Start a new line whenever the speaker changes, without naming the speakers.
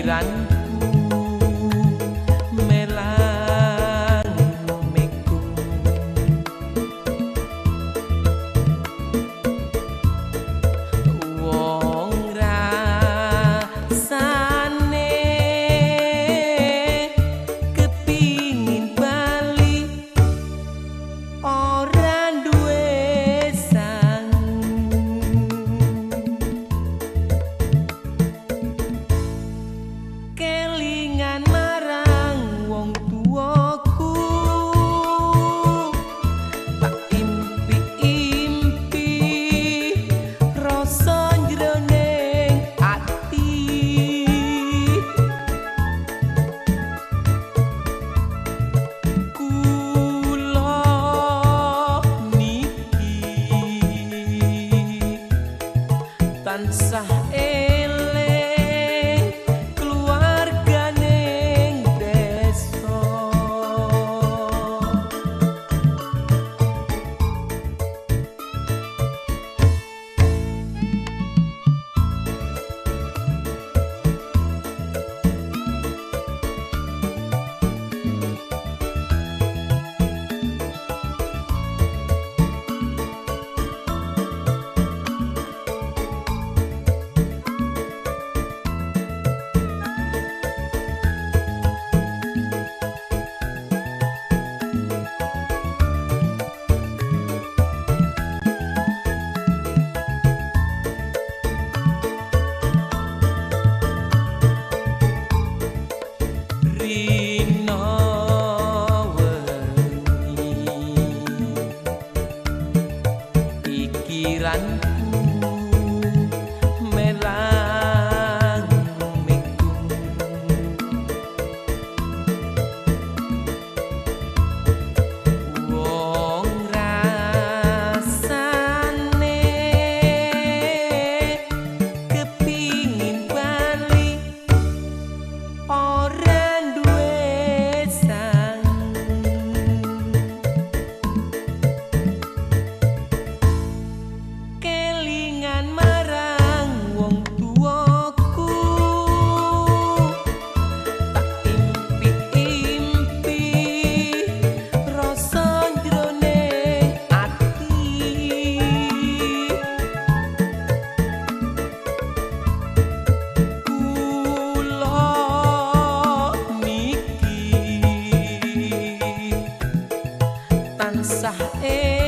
dirán side. pikiranku kesah eh.